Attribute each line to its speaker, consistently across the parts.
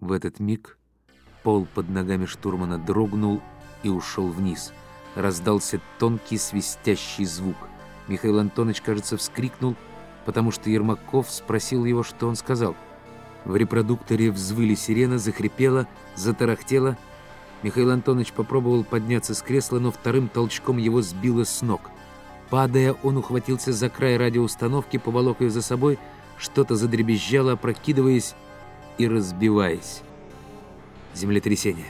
Speaker 1: В этот миг пол под ногами штурмана дрогнул и ушел вниз. Раздался тонкий свистящий звук. Михаил Антонович, кажется, вскрикнул, потому что Ермаков спросил его, что он сказал. В репродукторе взвыли сирена, захрипела, затарахтела. Михаил Антонович попробовал подняться с кресла, но вторым толчком его сбило с ног. Падая, он ухватился за край радиоустановки, поволок ее за собой, что-то задребезжало, опрокидываясь и разбиваясь. Землетрясение.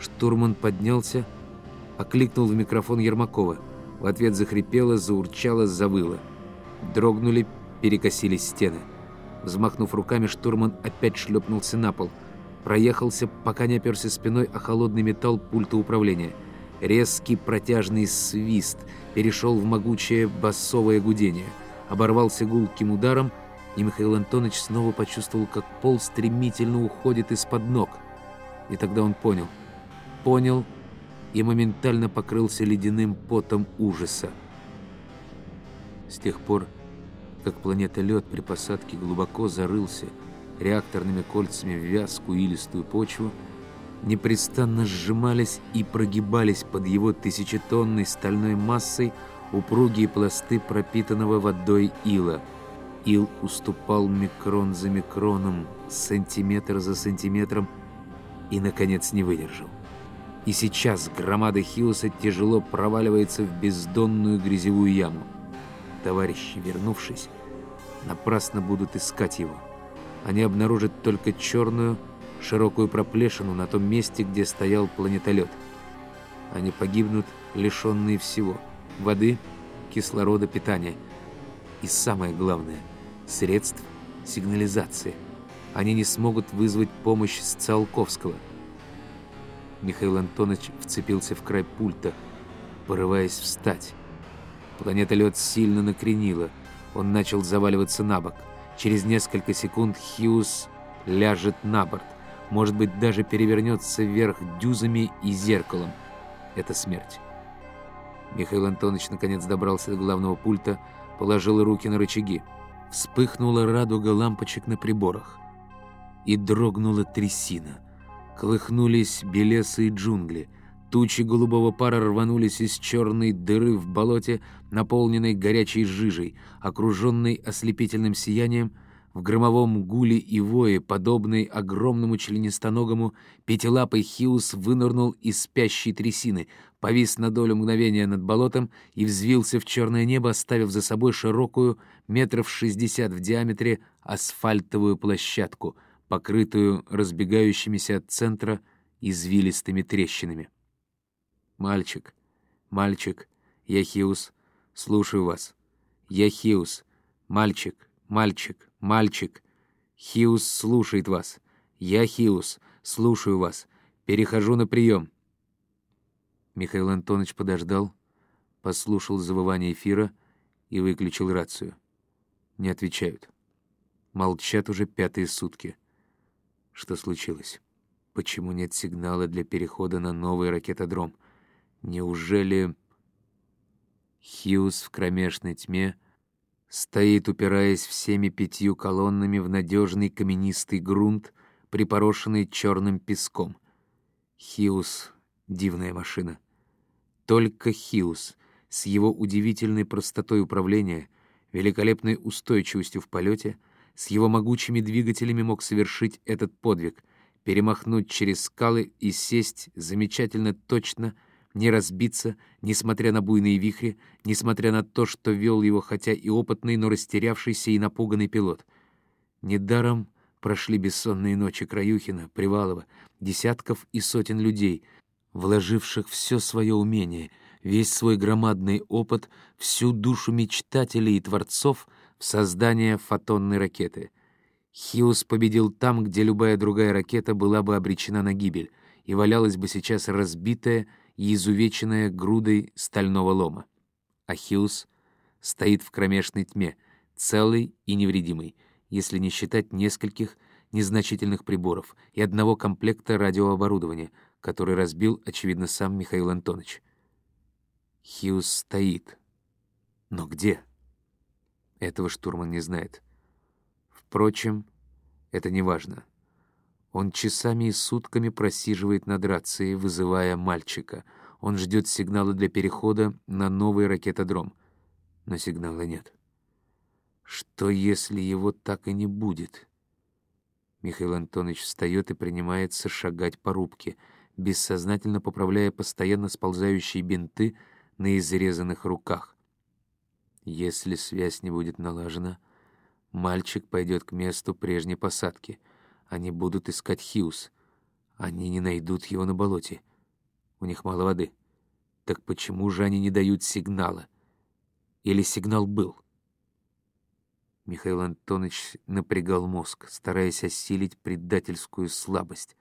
Speaker 1: Штурман поднялся, окликнул в микрофон Ермакова. В ответ захрипело, заурчало, завыло. Дрогнули, перекосились стены. Взмахнув руками, штурман опять шлепнулся на пол. Проехался, пока не оперся спиной о холодный металл пульта управления. Резкий протяжный свист перешел в могучее басовое гудение. Оборвался гулким ударом, и Михаил Антонович снова почувствовал, как пол стремительно уходит из-под ног. И тогда он понял. Понял и моментально покрылся ледяным потом ужаса. С тех пор, как планета Лед при посадке глубоко зарылся реакторными кольцами в вязкую илистую почву, непрестанно сжимались и прогибались под его тысячетонной стальной массой упругие пласты пропитанного водой ила. Ил уступал микрон за микроном, сантиметр за сантиметром и, наконец, не выдержал. И сейчас громада Хиуса тяжело проваливается в бездонную грязевую яму. Товарищи, вернувшись, напрасно будут искать его. Они обнаружат только черную, широкую проплешину на том месте, где стоял планетолет. Они погибнут, лишенные всего – воды, кислорода, питания. И самое главное – средств сигнализации. Они не смогут вызвать помощь с Циолковского. Михаил Антонович вцепился в край пульта, порываясь встать. Планетолет сильно накренило. Он начал заваливаться на бок. Через несколько секунд Хьюз ляжет на борт может быть, даже перевернется вверх дюзами и зеркалом. Это смерть. Михаил Антонович наконец добрался до главного пульта, положил руки на рычаги. Вспыхнула радуга лампочек на приборах. И дрогнула трясина. Колыхнулись белесые джунгли. Тучи голубого пара рванулись из черной дыры в болоте, наполненной горячей жижей, окруженной ослепительным сиянием — в громовом гуле и вое, подобный огромному членистоногому, пятилапый Хиус вынырнул из спящей трясины, повис на долю мгновения над болотом и взвился в черное небо, оставив за собой широкую, метров шестьдесят в диаметре, асфальтовую площадку, покрытую разбегающимися от центра извилистыми трещинами. «Мальчик, мальчик, я Хиус, слушаю вас. Я Хиус, мальчик, мальчик, «Мальчик, Хиус слушает вас. Я Хиус, слушаю вас. Перехожу на прием». Михаил Антонович подождал, послушал завывание эфира и выключил рацию. Не отвечают. Молчат уже пятые сутки. Что случилось? Почему нет сигнала для перехода на новый ракетодром? Неужели... Хьюз в кромешной тьме стоит, упираясь всеми пятью колоннами в надежный каменистый грунт, припорошенный черным песком. Хиус — дивная машина. Только Хиус с его удивительной простотой управления, великолепной устойчивостью в полете, с его могучими двигателями мог совершить этот подвиг, перемахнуть через скалы и сесть замечательно точно — не разбиться, несмотря на буйные вихри, несмотря на то, что вел его хотя и опытный, но растерявшийся и напуганный пилот. Недаром прошли бессонные ночи Краюхина, Привалова, десятков и сотен людей, вложивших все свое умение, весь свой громадный опыт, всю душу мечтателей и творцов в создание фотонной ракеты. Хиус победил там, где любая другая ракета была бы обречена на гибель и валялась бы сейчас разбитая, и изувеченная грудой стального лома. Ахиус стоит в кромешной тьме, целый и невредимый, если не считать нескольких незначительных приборов и одного комплекта радиооборудования, который разбил, очевидно, сам Михаил Антонович. Хиус стоит. Но где? Этого штурман не знает. Впрочем, это не важно. Он часами и сутками просиживает над рацией, вызывая мальчика. Он ждет сигнала для перехода на новый ракетодром. Но сигнала нет. Что, если его так и не будет? Михаил Антонович встает и принимается шагать по рубке, бессознательно поправляя постоянно сползающие бинты на изрезанных руках. Если связь не будет налажена, мальчик пойдет к месту прежней посадки — они будут искать Хьюз. Они не найдут его на болоте. У них мало воды. Так почему же они не дают сигнала? Или сигнал был? Михаил Антонович напрягал мозг, стараясь осилить предательскую слабость.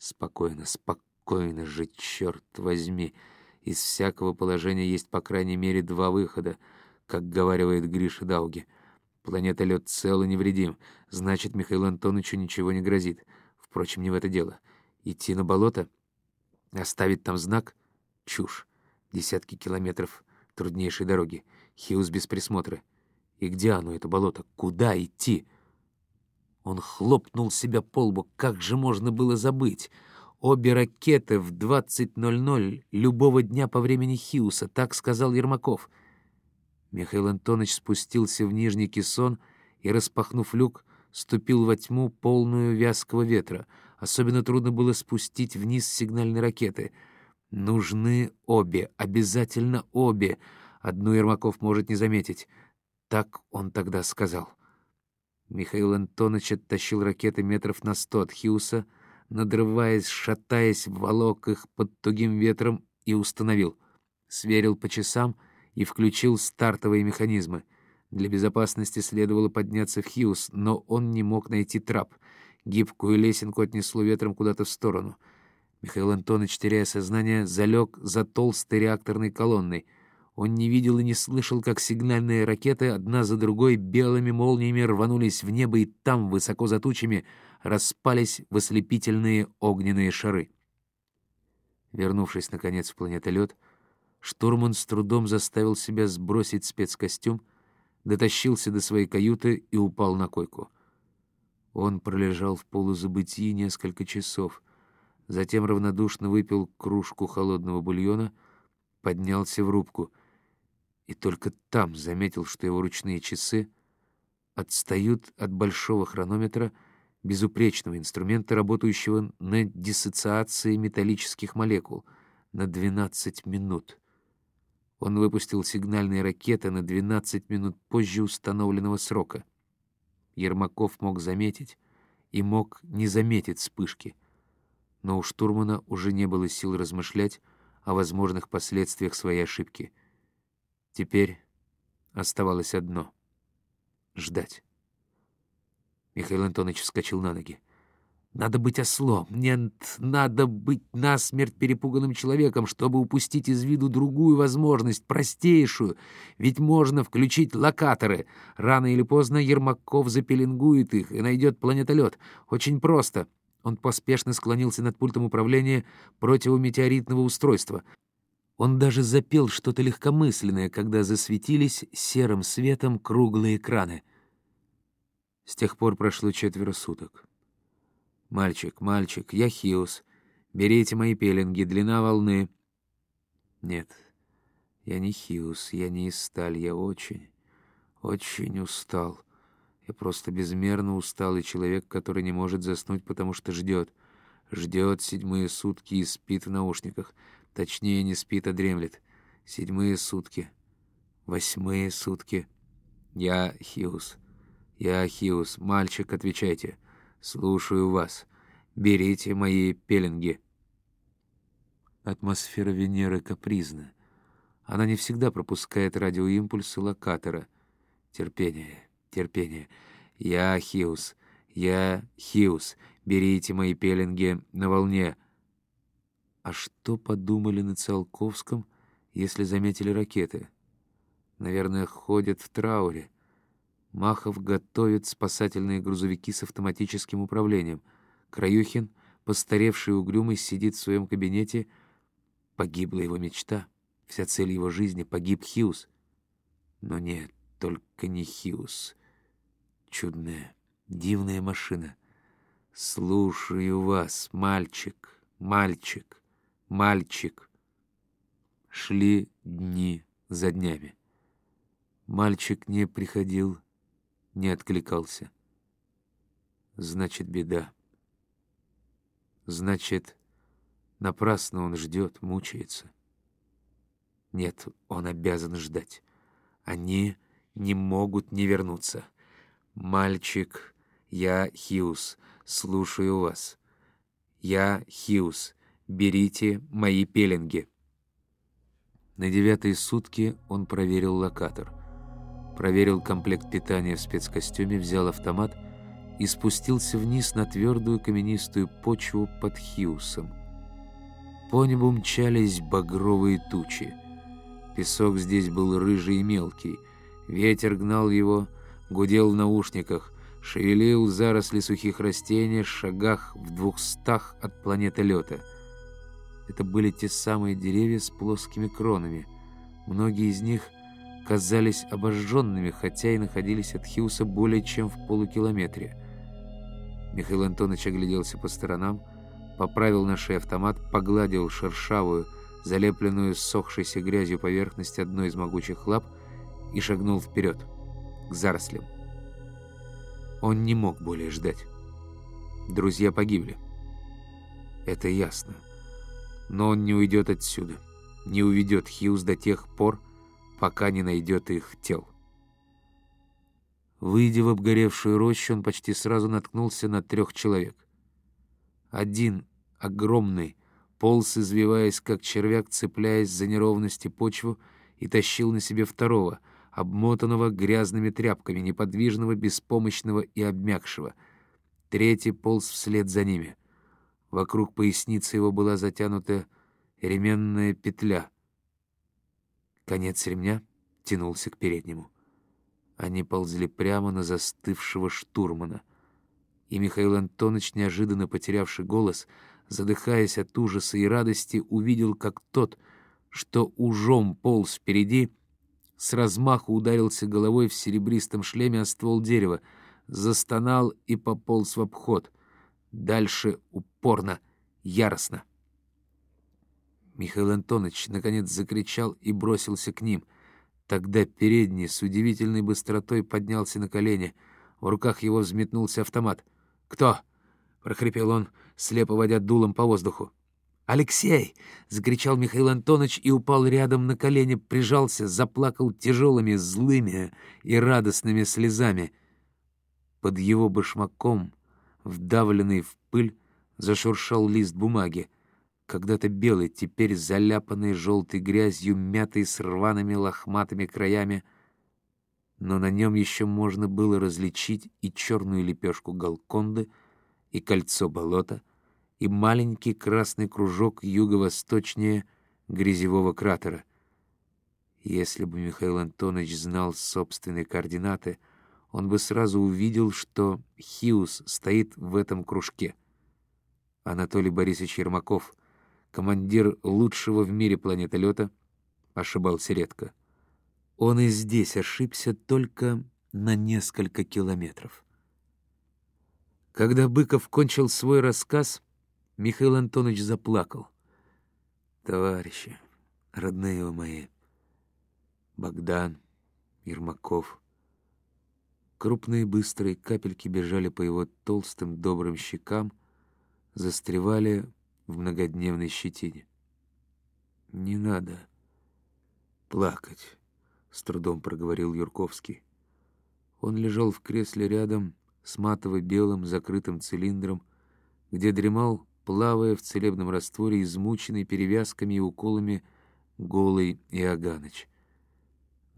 Speaker 1: Спокойно, спокойно же, черт возьми. Из всякого положения есть по крайней мере два выхода, как говаривает Гриша Дауги — Планета лед цел и невредим. Значит, Михаилу Антоновичу ничего не грозит. Впрочем, не в это дело. Идти на болото? Оставить там знак? Чушь. Десятки километров труднейшей дороги. Хиус без присмотра. И где оно, это болото? Куда идти? Он хлопнул себя по лбу. Как же можно было забыть? Обе ракеты в 20.00 любого дня по времени Хиуса, так сказал Ермаков. Михаил Антонович спустился в нижний кессон и, распахнув люк, ступил во тьму, полную вязкого ветра. Особенно трудно было спустить вниз сигнальные ракеты. Нужны обе, обязательно обе. Одну Ермаков может не заметить. Так он тогда сказал. Михаил Антонович оттащил ракеты метров на сто от Хьюса, надрываясь, шатаясь, волок их под тугим ветром и установил. Сверил по часам — и включил стартовые механизмы. Для безопасности следовало подняться в Хьюз, но он не мог найти трап. Гибкую лесенку отнесло ветром куда-то в сторону. Михаил Антонович, теряя сознание, залег за толстой реакторной колонной. Он не видел и не слышал, как сигнальные ракеты одна за другой белыми молниями рванулись в небо и там, высоко за тучами, распались в ослепительные огненные шары. Вернувшись, наконец, в планетолет, Штурман с трудом заставил себя сбросить спецкостюм, дотащился до своей каюты и упал на койку. Он пролежал в полузабытии несколько часов, затем равнодушно выпил кружку холодного бульона, поднялся в рубку и только там заметил, что его ручные часы отстают от большого хронометра, безупречного инструмента, работающего на диссоциации металлических молекул, на 12 минут. Он выпустил сигнальные ракеты на 12 минут позже установленного срока. Ермаков мог заметить и мог не заметить вспышки. Но у штурмана уже не было сил размышлять о возможных последствиях своей ошибки. Теперь оставалось одно — ждать. Михаил Антонович вскочил на ноги. Надо быть ослом. Нет, надо быть насмерть перепуганным человеком, чтобы упустить из виду другую возможность, простейшую. Ведь можно включить локаторы. Рано или поздно Ермаков запеленгует их и найдет планетолет. Очень просто. Он поспешно склонился над пультом управления противометеоритного устройства. Он даже запел что-то легкомысленное, когда засветились серым светом круглые экраны. С тех пор прошло четверо суток. «Мальчик, мальчик, я Хиус. Берите мои пеленги, длина волны». «Нет, я не Хиус, я не из сталь, я очень, очень устал. Я просто безмерно усталый человек, который не может заснуть, потому что ждет. Ждет седьмые сутки и спит в наушниках. Точнее, не спит, а дремлет. Седьмые сутки. Восьмые сутки. Я Хиус. Я Хиус. Мальчик, отвечайте». «Слушаю вас. Берите мои пеленги». Атмосфера Венеры капризна. Она не всегда пропускает радиоимпульсы локатора. Терпение, терпение. Я Хиус, я Хиус. Берите мои пеленги на волне. А что подумали на Циолковском, если заметили ракеты? Наверное, ходят в трауре. Махов готовит спасательные грузовики с автоматическим управлением. Краюхин, постаревший угрюмый, сидит в своем кабинете. Погибла его мечта. Вся цель его жизни — погиб Хьюз. Но нет, только не Хьюз. Чудная, дивная машина. Слушаю вас, мальчик, мальчик, мальчик. Шли дни за днями. Мальчик не приходил, не откликался. Значит, беда. Значит, напрасно он ждет, мучается. Нет, он обязан ждать. Они не могут не вернуться. Мальчик, я Хьюз, слушаю вас. Я Хьюз, берите мои пеленги. На девятые сутки он проверил локатор. Проверил комплект питания в спецкостюме, взял автомат и спустился вниз на твердую каменистую почву под Хьюсом. По небу мчались багровые тучи. Песок здесь был рыжий и мелкий. Ветер гнал его, гудел в наушниках, шевелил заросли сухих растений в шагах в двухстах от планеты лета. Это были те самые деревья с плоскими кронами. Многие из них казались обожженными, хотя и находились от Хьюса более чем в полукилометре. Михаил Антонович огляделся по сторонам, поправил на шее автомат, погладил шершавую, залепленную ссохшейся грязью поверхность одной из могучих лап и шагнул вперед, к зарослям. Он не мог более ждать. Друзья погибли. Это ясно. Но он не уйдет отсюда, не уведет Хьюз до тех пор, пока не найдет их тел. Выйдя в обгоревшую рощу, он почти сразу наткнулся на трех человек. Один, огромный, полз, извиваясь, как червяк, цепляясь за неровности почву, и тащил на себе второго, обмотанного грязными тряпками, неподвижного, беспомощного и обмякшего. Третий полз вслед за ними. Вокруг поясницы его была затянута ременная петля. Конец ремня тянулся к переднему. Они ползли прямо на застывшего штурмана. И Михаил Антонович, неожиданно потерявший голос, — задыхаясь от ужаса и радости, увидел, как тот, что ужом полз впереди, с размаху ударился головой в серебристом шлеме о ствол дерева, застонал и пополз в обход. Дальше упорно, яростно. Михаил Антонович наконец закричал и бросился к ним. Тогда передний с удивительной быстротой поднялся на колени. В руках его взметнулся автомат. «Кто?» — прохрипел он, слепо водя дулом по воздуху. «Алексей!» — закричал Михаил Антонович и упал рядом на колени, прижался, заплакал тяжелыми, злыми и радостными слезами. Под его башмаком, вдавленный в пыль, зашуршал лист бумаги, когда-то белый, теперь заляпанный желтой грязью, мятый с рваными лохматыми краями, но на нем еще можно было различить и черную лепешку галконды, и кольцо болота, и маленький красный кружок юго-восточнее грязевого кратера. Если бы Михаил Антонович знал собственные координаты, он бы сразу увидел, что Хиус стоит в этом кружке. Анатолий Борисович Ермаков, командир лучшего в мире планетолета, ошибался редко. Он и здесь ошибся только на несколько километров. Когда Быков кончил свой рассказ, Михаил Антонович заплакал. «Товарищи, родные вы мои, Богдан, Ермаков». Крупные быстрые капельки бежали по его толстым добрым щекам, застревали в многодневной щетине. «Не надо плакать», — с трудом проговорил Юрковский. Он лежал в кресле рядом, с матово-белым закрытым цилиндром, где дремал, плавая в целебном растворе, измученный перевязками и уколами голый Иоганыч.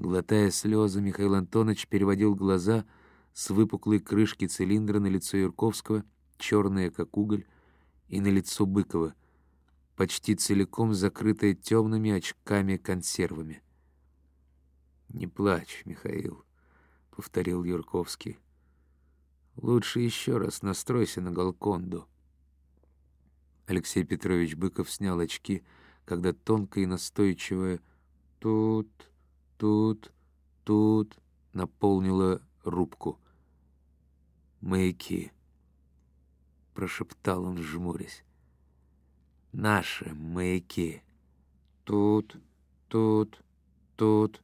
Speaker 1: Глотая слезы, Михаил Антонович переводил глаза с выпуклой крышки цилиндра на лицо Юрковского, черное, как уголь, и на лицо Быкова, почти целиком закрытое темными очками-консервами. «Не плачь, Михаил», — повторил Юрковский. Лучше еще раз настройся на Галконду. Алексей Петрович Быков снял очки, когда тонко и настойчивое «тут, тут, тут» наполнило рубку. Маяки. прошептал он, жмурясь. «Наши маяки.
Speaker 2: Тут, тут, тут.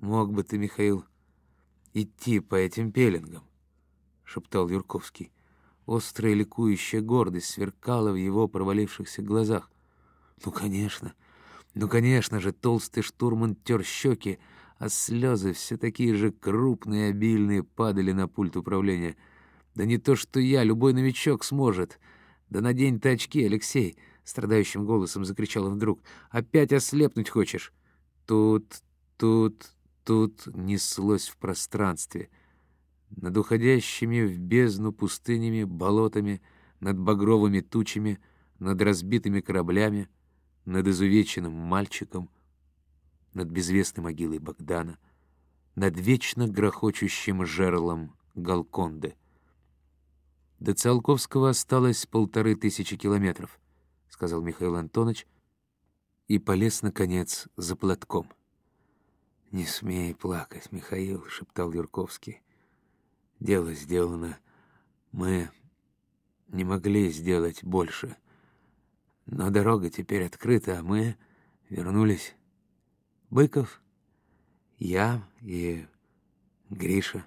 Speaker 1: Мог бы ты, Михаил, идти по этим пеленгам», — шептал Юрковский. Острая ликующая гордость сверкала в его провалившихся глазах. «Ну, конечно, ну, конечно же, толстый штурман тер щеки, а слезы все такие же крупные обильные падали на пульт управления. «Да не то, что я, любой новичок сможет. Да надень ты очки, Алексей!» — страдающим голосом закричал он вдруг. «Опять ослепнуть хочешь?» Тут, тут, тут неслось в пространстве. Над уходящими в бездну пустынями, болотами, над багровыми тучами, над разбитыми кораблями, над изувеченным мальчиком — над безвестной могилой Богдана, над вечно грохочущим жерлом Галконды. До Циолковского осталось полторы тысячи километров, — сказал Михаил Антонович, и полез, наконец, за платком. «Не смей плакать, Михаил», — шептал Юрковский. «Дело сделано. Мы не могли сделать больше. Но дорога теперь открыта, а мы вернулись Быков, я и Гриша.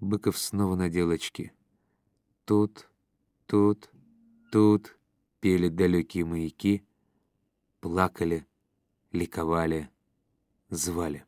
Speaker 1: Быков снова надел очки. Тут, тут, тут пели далекие маяки, плакали, ликовали, звали.